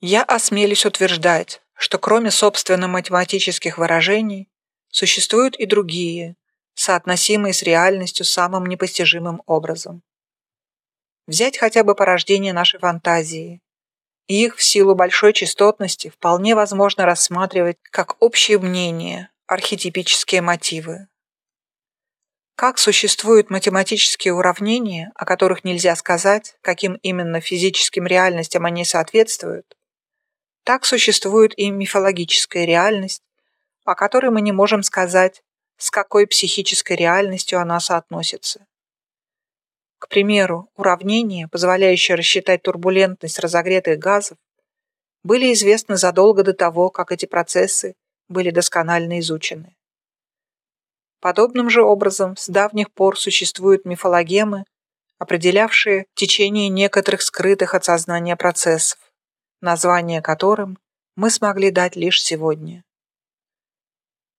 Я осмелюсь утверждать, что кроме собственно математических выражений существуют и другие, соотносимые с реальностью самым непостижимым образом. Взять хотя бы порождение нашей фантазии. их в силу большой частотности вполне возможно рассматривать как общее мнение, архетипические мотивы. Как существуют математические уравнения, о которых нельзя сказать, каким именно физическим реальностям они соответствуют, так существует и мифологическая реальность, о которой мы не можем сказать, с какой психической реальностью она соотносится. К примеру, уравнения, позволяющие рассчитать турбулентность разогретых газов, были известны задолго до того, как эти процессы были досконально изучены. Подобным же образом с давних пор существуют мифологемы, определявшие течение некоторых скрытых от сознания процессов, название которым мы смогли дать лишь сегодня.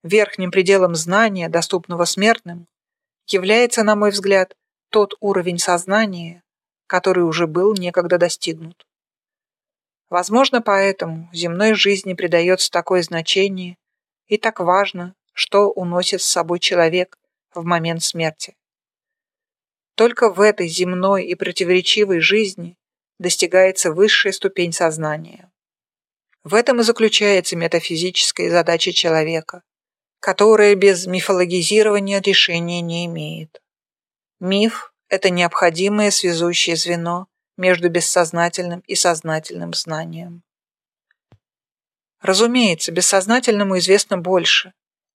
Верхним пределом знания, доступного смертным, является, на мой взгляд, тот уровень сознания, который уже был некогда достигнут. Возможно, поэтому земной жизни придается такое значение и так важно, что уносит с собой человек в момент смерти. Только в этой земной и противоречивой жизни достигается высшая ступень сознания. В этом и заключается метафизическая задача человека, которая без мифологизирования решения не имеет. Миф – это необходимое связующее звено между бессознательным и сознательным знанием. Разумеется, бессознательному известно больше,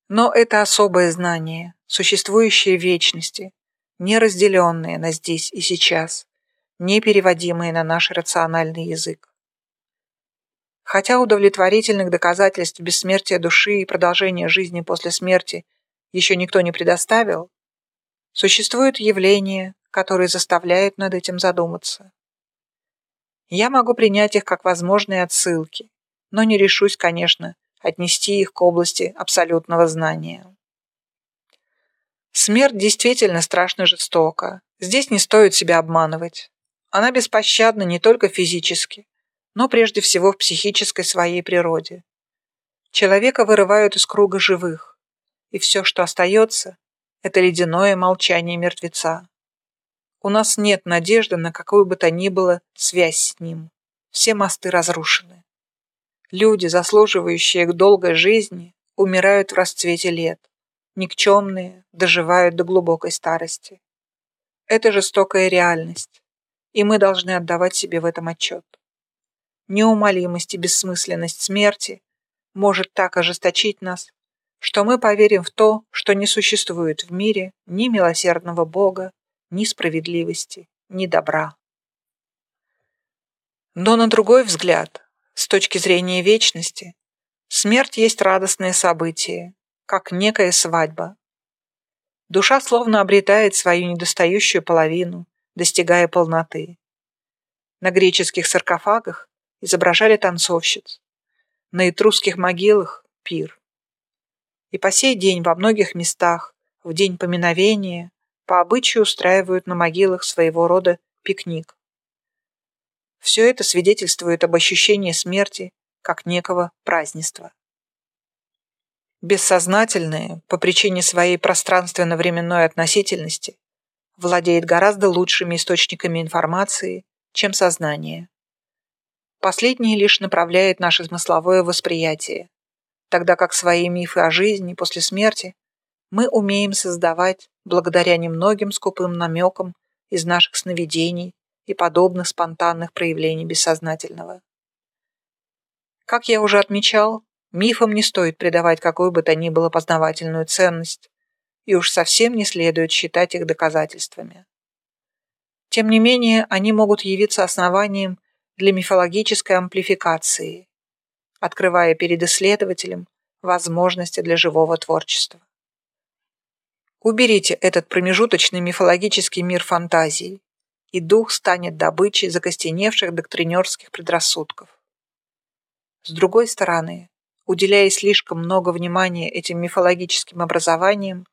но это особое знание, существующее в вечности, неразделенное на здесь и сейчас, непереводимое на наш рациональный язык. Хотя удовлетворительных доказательств бессмертия души и продолжения жизни после смерти еще никто не предоставил, Существуют явления, которые заставляют над этим задуматься. Я могу принять их как возможные отсылки, но не решусь, конечно, отнести их к области абсолютного знания. Смерть действительно страшно жестока. Здесь не стоит себя обманывать. Она беспощадна не только физически, но прежде всего в психической своей природе. Человека вырывают из круга живых, и все, что остается, это ледяное молчание мертвеца. У нас нет надежды на какую бы то ни было связь с ним. Все мосты разрушены. Люди, заслуживающие долгой жизни, умирают в расцвете лет. Никчемные доживают до глубокой старости. Это жестокая реальность, и мы должны отдавать себе в этом отчет. Неумолимость и бессмысленность смерти может так ожесточить нас, что мы поверим в то, что не существует в мире ни милосердного Бога, ни справедливости, ни добра. Но на другой взгляд, с точки зрения вечности, смерть есть радостное событие, как некая свадьба. Душа словно обретает свою недостающую половину, достигая полноты. На греческих саркофагах изображали танцовщиц, на этрусских могилах – пир. И по сей день во многих местах в день поминовения по обычаю устраивают на могилах своего рода пикник. Все это свидетельствует об ощущении смерти как некого празднества. Бессознательное, по причине своей пространственно-временной относительности, владеет гораздо лучшими источниками информации, чем сознание. Последнее лишь направляет наше смысловое восприятие, тогда как свои мифы о жизни после смерти мы умеем создавать благодаря немногим скупым намекам из наших сновидений и подобных спонтанных проявлений бессознательного. Как я уже отмечал, мифам не стоит придавать какую бы то ни было познавательную ценность, и уж совсем не следует считать их доказательствами. Тем не менее, они могут явиться основанием для мифологической амплификации, открывая перед исследователем возможности для живого творчества. Уберите этот промежуточный мифологический мир фантазии, и дух станет добычей закостеневших доктринерских предрассудков. С другой стороны, уделяя слишком много внимания этим мифологическим образованиям,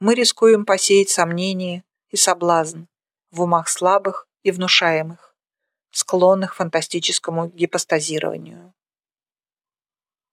мы рискуем посеять сомнения и соблазн в умах слабых и внушаемых, склонных к фантастическому гипостазированию.